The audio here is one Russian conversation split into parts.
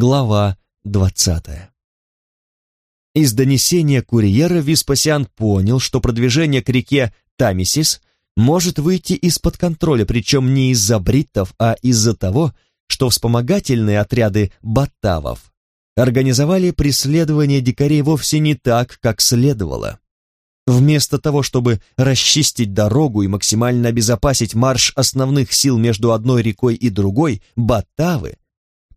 Глава двадцатая. Из донесения курьера Веспасиан понял, что продвижение к реке Тамисис может выйти из-под контроля, причем не из-за бриттов, а из-за того, что вспомогательные отряды баттавов организовали преследование дикарей вовсе не так, как следовало. Вместо того, чтобы расчистить дорогу и максимально обезопасить марш основных сил между одной рекой и другой, баттавы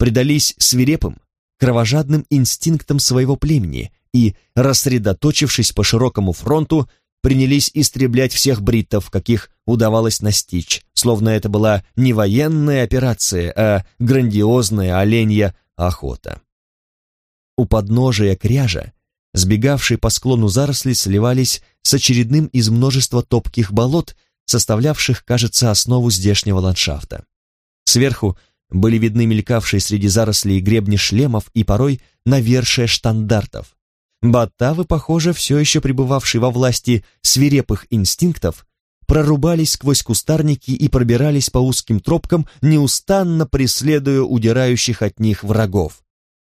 предались свирепым, кровожадным инстинктам своего племени и, рассредоточившись по широкому фронту, принялись истреблять всех бриттов, каких удавалось настичь, словно это была не военная операция, а грандиозная оленья охота. У подножия кряжа, сбегавшие по склону заросли, сливались с очередным из множества топких болот, составлявших, кажется, основу здешнего ландшафта. Сверху были видны мелькавшие среди зарослей гребни шлемов и порой навершие штандартов. Баттавы, похоже, все еще пребывавшие во власти свирепых инстинктов, прорубались сквозь кустарники и пробирались по узким тропкам, неустанно преследуя удирающих от них врагов.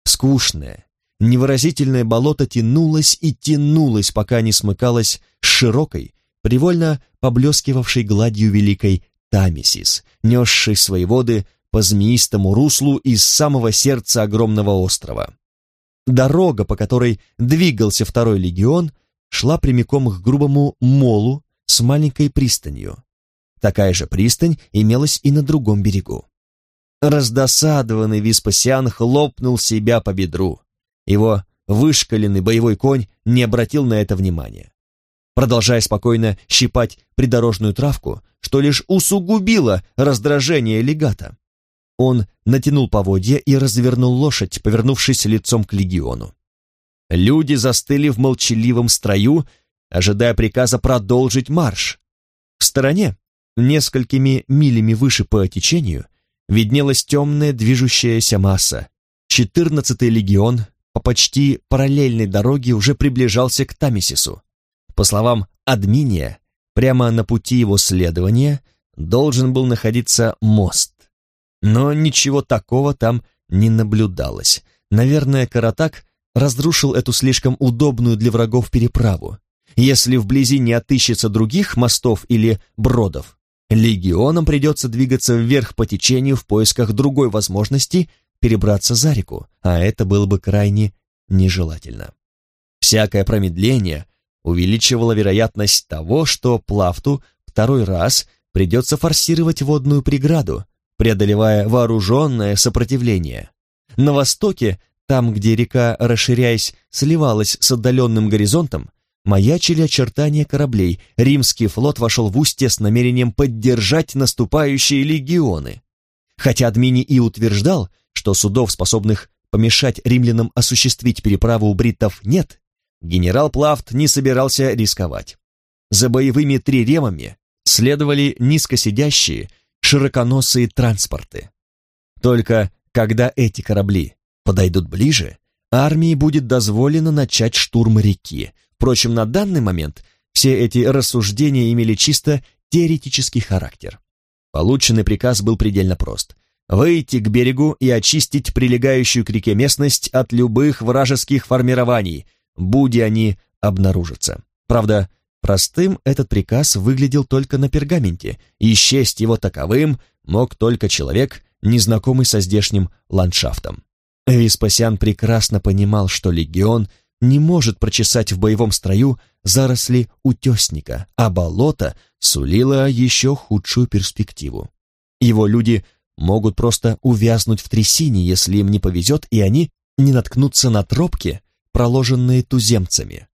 Скучное, невыразительное болото тянулось и тянулось, пока не смыкалось с широкой, привольно поблескивавшей гладью великой Тамисис, несшей свои воды по змеистому руслу из самого сердца огромного острова. Дорога, по которой двигался второй легион, шла прямиком к грубому молу с маленькой пристанью. Такая же пристань имелась и на другом берегу. Раздосадованный Веспасиан хлопнул себя по бедру. Его вышкаленный боевой конь не обратил на это внимания. Продолжая спокойно щипать придорожную травку, что лишь усугубило раздражение легата. Он натянул поводья и развернул лошадь, повернувшись лицом к легиону. Люди застыли в молчаливом строю, ожидая приказа продолжить марш. В стороне, несколькими милями выше по течению, виднелась темная движущаяся масса. Четырнадцатый легион по почти параллельной дороге уже приближался к Тамисису. По словам Админия, прямо на пути его следования должен был находиться мост. Но ничего такого там не наблюдалось. Наверное, Каратак разрушил эту слишком удобную для врагов переправу. Если вблизи не отыщется других мостов или бродов, легионам придется двигаться вверх по течению в поисках другой возможности перебраться за реку, а это было бы крайне нежелательно. Всякое промедление увеличивало вероятность того, что Плафту второй раз придется форсировать водную преграду, преодолевая вооруженное сопротивление. На востоке, там, где река, расширяясь, сливалась с отдаленным горизонтом, маячили очертания кораблей, римский флот вошел в устье с намерением поддержать наступающие легионы. Хотя Админи и утверждал, что судов, способных помешать римлянам осуществить переправу у бриттов, нет, генерал Плафт не собирался рисковать. За боевыми триремами следовали низкосидящие, широконосые транспорты. Только когда эти корабли подойдут ближе, армии будет дозволено начать штурм реки. Впрочем, на данный момент все эти рассуждения имели чисто теоретический характер. Полученный приказ был предельно прост. Выйти к берегу и очистить прилегающую к реке местность от любых вражеских формирований, будь они обнаружатся. Правда, Простым этот приказ выглядел только на пергаменте, и счесть его таковым мог только человек, незнакомый со здешним ландшафтом. Веспасиан прекрасно понимал, что легион не может прочесать в боевом строю заросли утесника, а болото сулило еще худшую перспективу. Его люди могут просто увязнуть в трясине, если им не повезет, и они не наткнутся на тропки, проложенные туземцами.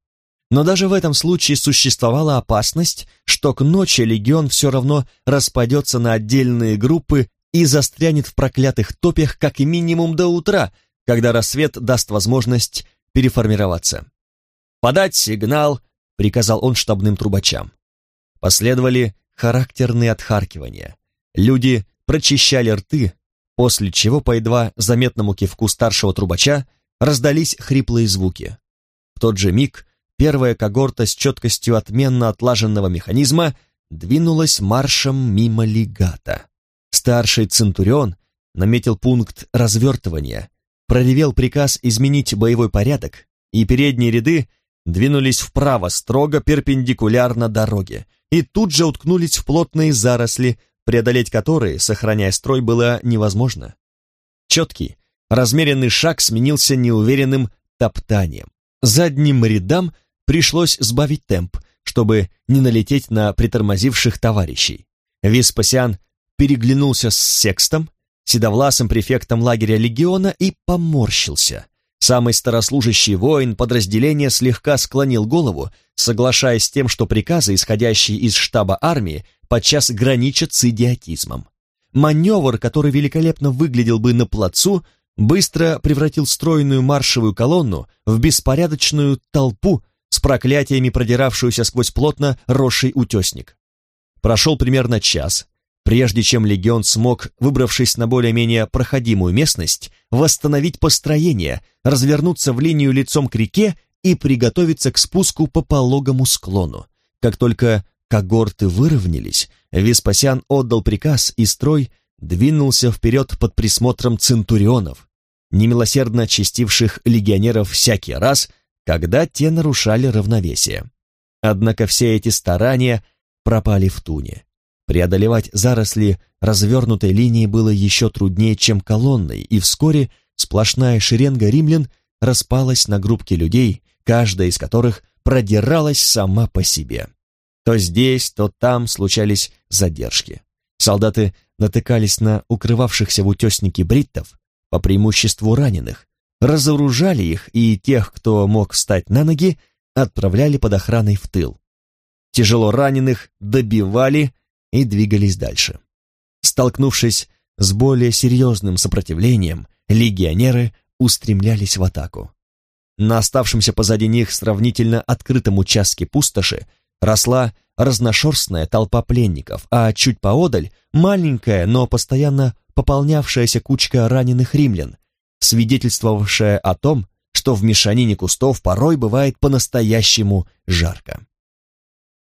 Но даже в этом случае существовала опасность, что к ночи легион все равно распадется на отдельные группы и застрянет в проклятых топях как минимум до утра, когда рассвет даст возможность переформироваться. «Подать сигнал!» — приказал он штабным трубачам. Последовали характерные отхаркивания. Люди прочищали рты, после чего по едва заметному кивку старшего трубача раздались хриплые звуки. В тот же миг первая когорта с четкостью отменно отлаженного механизма двинулась маршем мимо легата. Старший Центурион наметил пункт развертывания, проревел приказ изменить боевой порядок, и передние ряды двинулись вправо, строго перпендикулярно дороге, и тут же уткнулись в плотные заросли, преодолеть которые, сохраняя строй, было невозможно. Четкий, размеренный шаг сменился неуверенным топтанием. Задним рядам пришлось сбавить темп, чтобы не налететь на притормозивших товарищей. Веспасиан переглянулся с секстом, седовласым префектом лагеря легиона и поморщился. Самый старослужащий воин подразделения слегка склонил голову, соглашаясь с тем, что приказы, исходящие из штаба армии, подчас граничат с идиотизмом. Маневр, который великолепно выглядел бы на плацу, быстро превратил стройную маршевую колонну в беспорядочную толпу с проклятиями продиравшуюся сквозь плотно росший утесник. Прошел примерно час, прежде чем легион смог, выбравшись на более-менее проходимую местность, восстановить построение, развернуться в линию лицом к реке и приготовиться к спуску по пологому склону. Как только когорты выровнялись, Веспасиан отдал приказ, и строй двинулся вперед под присмотром центурионов, немилосердно очистивших легионеров всякий раз, когда те нарушали равновесие. Однако все эти старания пропали в туне. Преодолевать заросли развернутой линии было еще труднее, чем колонной, и вскоре сплошная шеренга римлян распалась на группки людей, каждая из которых продиралась сама по себе. То здесь, то там случались задержки. Солдаты натыкались на укрывавшихся в утеснике бриттов, по преимуществу раненых, разоружали их и тех, кто мог встать на ноги, отправляли под охраной в тыл. Тяжело раненых добивали и двигались дальше. Столкнувшись с более серьезным сопротивлением, легионеры устремлялись в атаку. На оставшемся позади них сравнительно открытом участке пустоши росла разношерстная толпа пленников, а чуть поодаль маленькая, но постоянно пополнявшаяся кучка раненых римлян, свидетельствовавшая о том, что в мешанине кустов порой бывает по-настоящему жарко.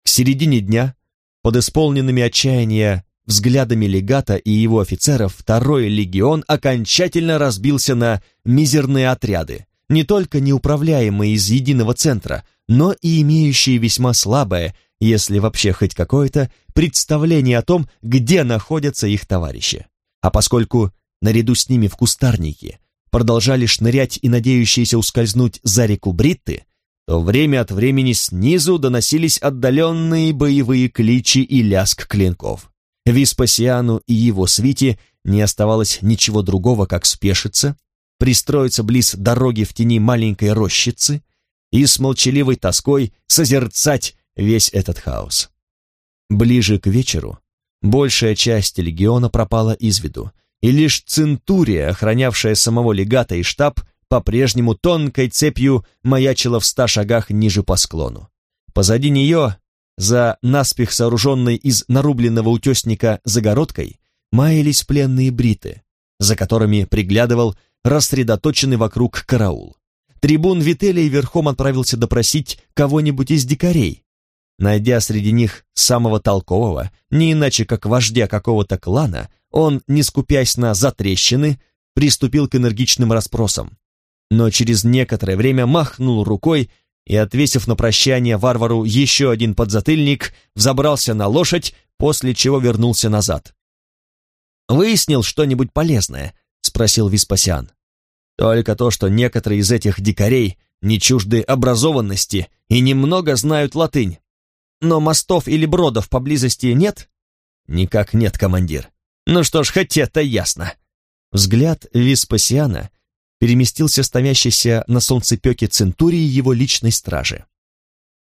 К середине дня, под исполненными отчаяния взглядами легата и его офицеров, второй легион окончательно разбился на мизерные отряды, не только неуправляемые из единого центра, но и имеющие весьма слабое, если вообще хоть какое-то, представление о том, где находятся их товарищи. А поскольку наряду с ними в кустарнике продолжали шнырять и надеющиеся ускользнуть за реку Бритты, то время от времени снизу доносились отдаленные боевые кличи и лязг клинков. Веспасиану и его свите не оставалось ничего другого, как спешиться, пристроиться близ дороги в тени маленькой рощицы и с молчаливой тоской созерцать весь этот хаос. Ближе к вечеру большая часть легиона пропала из виду, и лишь Центурия, охранявшая самого легата и штаб, по-прежнему тонкой цепью маячила в ста шагах ниже по склону. Позади нее, за наспех сооруженной из нарубленного утесника загородкой, маялись пленные бриты, за которыми приглядывал рассредоточенный вокруг караул. Трибун Вителий верхом отправился допросить кого-нибудь из дикарей, Найдя среди них самого толкового, не иначе как вождя какого-то клана, он, не скупясь на затрещины, приступил к энергичным расспросам. Но через некоторое время махнул рукой и, отвесив на прощание варвару еще один подзатыльник, взобрался на лошадь, после чего вернулся назад. «Выяснил что-нибудь полезное?» — спросил Веспасиан. «Только то, что некоторые из этих дикарей не чужды образованности и немного знают латынь. Но мостов или бродов поблизости нет? Никак нет, командир. Ну что ж, хоть это ясно. Взгляд Веспасиана переместился с на солнцепеке Центурии его личной стражи.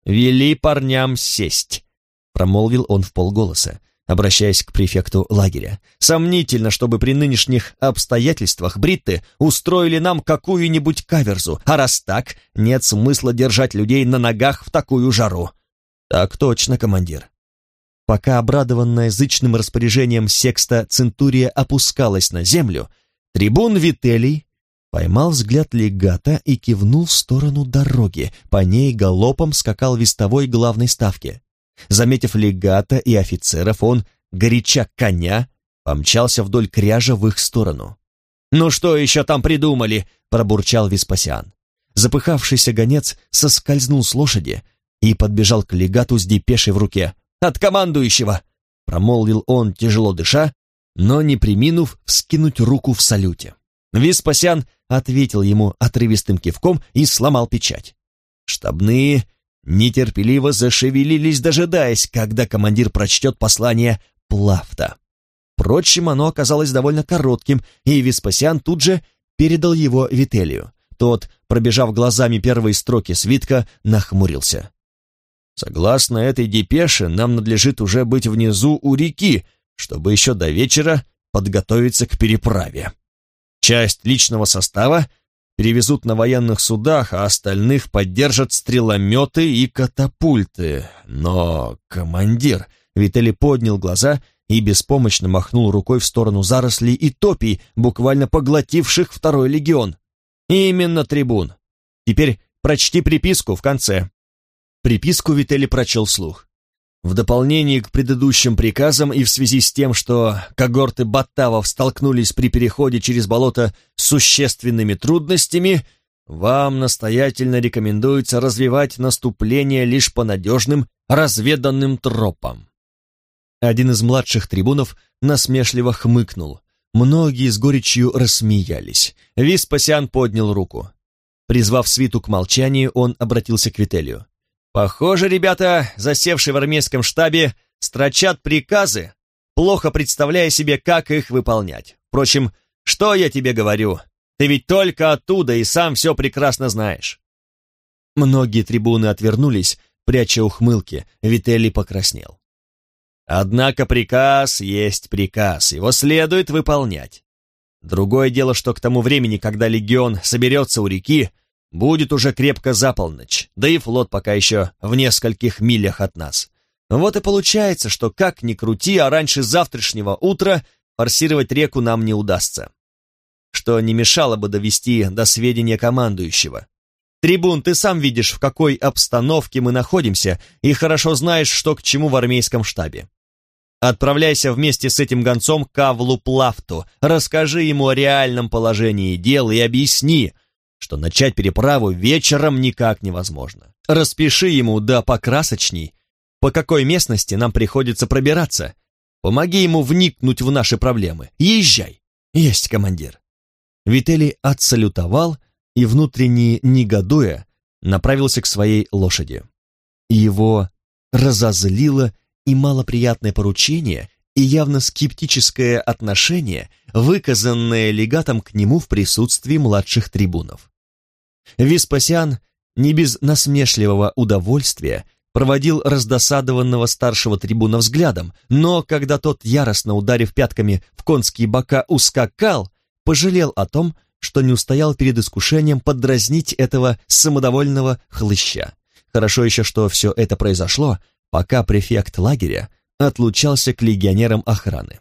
«Вели парням сесть», — промолвил он в полголоса, обращаясь к префекту лагеря. «Сомнительно, чтобы при нынешних обстоятельствах бритты устроили нам какую-нибудь каверзу, а раз так, нет смысла держать людей на ногах в такую жару. «Так точно, командир». Пока обрадованная зычным распоряжением секста Центурия опускалась на землю, трибун Вителий поймал взгляд легата и кивнул в сторону дороги, по ней галопом скакал вестовой главной ставки. Заметив легата и офицеров, он, горяча коня, помчался вдоль кряжа в их сторону. «Ну что еще там придумали?» — пробурчал Веспасиан. Запыхавшийся гонец соскользнул с лошади и подбежал к легату с депешей в руке. «От командующего!» — промолвил он, тяжело дыша, но не приминув вскинуть руку в салюте. Веспасиан ответил ему отрывистым кивком и сломал печать. Штабные нетерпеливо зашевелились, дожидаясь, когда командир прочтет послание Плафта. Впрочем, оно оказалось довольно коротким, и Веспасиан тут же передал его Вителию. Тот, пробежав глазами первые строки свитка, нахмурился. «Согласно этой депеше, нам надлежит уже быть внизу у реки, чтобы еще до вечера подготовиться к переправе. Часть личного состава перевезут на военных судах, а остальных поддержат стрелометы и катапульты. Но командир...» Виталий поднял глаза и беспомощно махнул рукой в сторону зарослей и топий, буквально поглотивших второй легион. «Именно трибун. Теперь прочти приписку в конце». Приписку Витали прочел вслух. В дополнение к предыдущим приказам и в связи с тем, что когорты Баттавов столкнулись при переходе через болото с существенными трудностями, вам настоятельно рекомендуется развивать наступление лишь по надежным, разведанным тропам. Один из младших трибунов насмешливо хмыкнул. Многие с горечью рассмеялись. Виспасиан поднял руку. Призвав свиту к молчанию, он обратился к Вителию. Похоже, ребята, засевшие в армейском штабе, строчат приказы, плохо представляя себе, как их выполнять. Впрочем, что я тебе говорю? Ты ведь только оттуда и сам все прекрасно знаешь. Многие трибуны отвернулись, пряча ухмылки, Вителли покраснел. Однако приказ есть приказ, его следует выполнять. Другое дело, что к тому времени, когда легион соберется у реки, Будет уже крепко за полночь, да и флот пока еще в нескольких милях от нас. Вот и получается, что как ни крути, а раньше завтрашнего утра форсировать реку нам не удастся. Что не мешало бы довести до сведения командующего. Трибун, ты сам видишь, в какой обстановке мы находимся, и хорошо знаешь, что к чему в армейском штабе. Отправляйся вместе с этим гонцом к Авлу Плафту, расскажи ему о реальном положении дел и объясни, что начать переправу вечером никак невозможно. Распиши ему, да покрасочней, по какой местности нам приходится пробираться. Помоги ему вникнуть в наши проблемы. Езжай. Есть, командир. Вителий отсалютовал и, внутренне негодуя, направился к своей лошади. Его разозлило и малоприятное поручение, и явно скептическое отношение, выказанное легатом к нему в присутствии младших трибунов. Веспасиан не без насмешливого удовольствия проводил раздосадованного старшего трибуна взглядом, но когда тот, яростно ударив пятками в конские бока, ускакал, пожалел о том, что не устоял перед искушением подразнить этого самодовольного хлыща. Хорошо еще, что все это произошло, пока префект лагеря отлучался к легионерам охраны.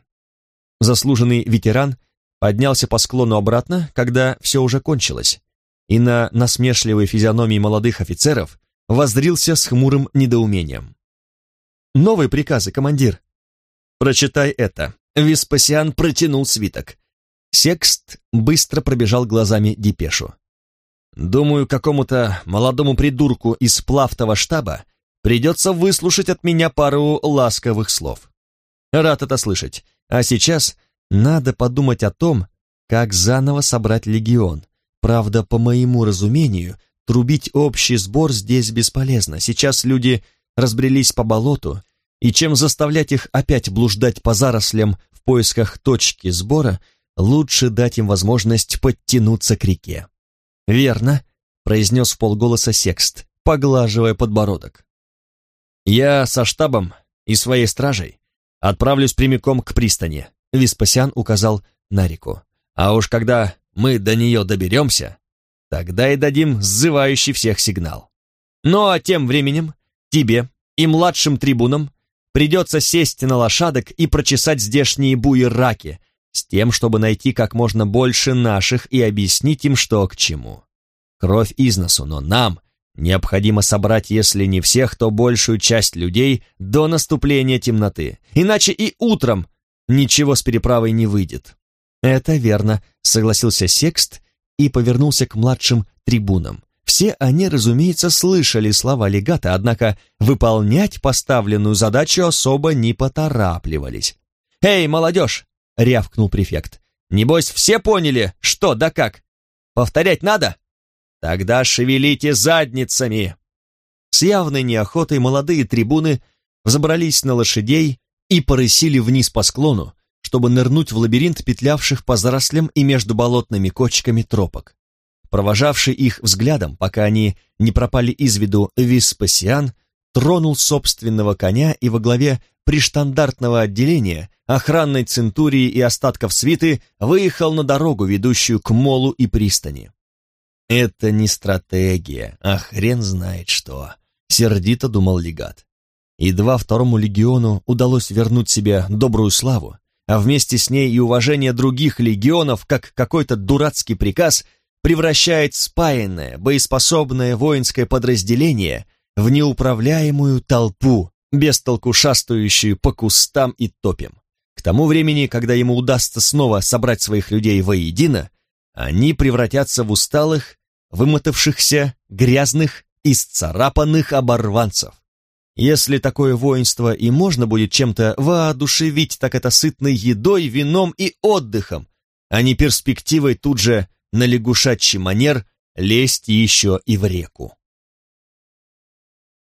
Заслуженный ветеран поднялся по склону обратно, когда все уже кончилось, и на насмешливой физиономии молодых офицеров воздрился с хмурым недоумением. «Новые приказы, командир!» «Прочитай это!» Веспасиан протянул свиток. Секст быстро пробежал глазами депешу. «Думаю, какому-то молодому придурку из плавтого штаба придется выслушать от меня пару ласковых слов. Рад это слышать. А сейчас надо подумать о том, как заново собрать легион, Правда, по моему разумению, трубить общий сбор здесь бесполезно. Сейчас люди разбрелись по болоту, и чем заставлять их опять блуждать по зарослям в поисках точки сбора, лучше дать им возможность подтянуться к реке. «Верно», — произнес в полголоса секст, поглаживая подбородок. «Я со штабом и своей стражей отправлюсь прямиком к пристани», — Веспасиан указал на реку. «А уж когда мы до нее доберемся, тогда и дадим сзывающий всех сигнал. Ну а тем временем тебе и младшим трибунам придется сесть на лошадок и прочесать здешние буераки, с тем, чтобы найти как можно больше наших и объяснить им, что к чему. Кровь из носу, но нам необходимо собрать, если не всех, то большую часть людей до наступления темноты, иначе и утром ничего с переправой не выйдет. «Это верно», — согласился Секст и повернулся к младшим трибунам. Все они, разумеется, слышали слова легата, однако выполнять поставленную задачу особо не поторапливались. «Эй, молодежь!» — рявкнул префект. «Небось, все поняли, что да как? Повторять надо? Тогда шевелите задницами!» С явной неохотой молодые трибуны взобрались на лошадей и порысили вниз по склону, чтобы нырнуть в лабиринт петлявших по зарослям и между болотными кочками тропок. Провожавший их взглядом, пока они не пропали из виду, Виспасиан тронул собственного коня и во главе приштандартного отделения, охранной центурии и остатков свиты выехал на дорогу, ведущую к молу и пристани. «Это не стратегия, а хрен знает что», — сердито думал легат. Едва второму легиону удалось вернуть себе добрую славу, а вместе с ней и уважение других легионов, как какой-то дурацкий приказ превращает спаянное, боеспособное воинское подразделение в неуправляемую толпу, без толку шастающую по кустам и топям. К тому времени, когда ему удастся снова собрать своих людей воедино, они превратятся в усталых, вымотавшихся, грязных, исцарапанных оборванцев. Если такое воинство и можно будет чем-то воодушевить, так это сытной едой, вином и отдыхом, а не перспективой тут же на лягушачий манер лезть еще и в реку.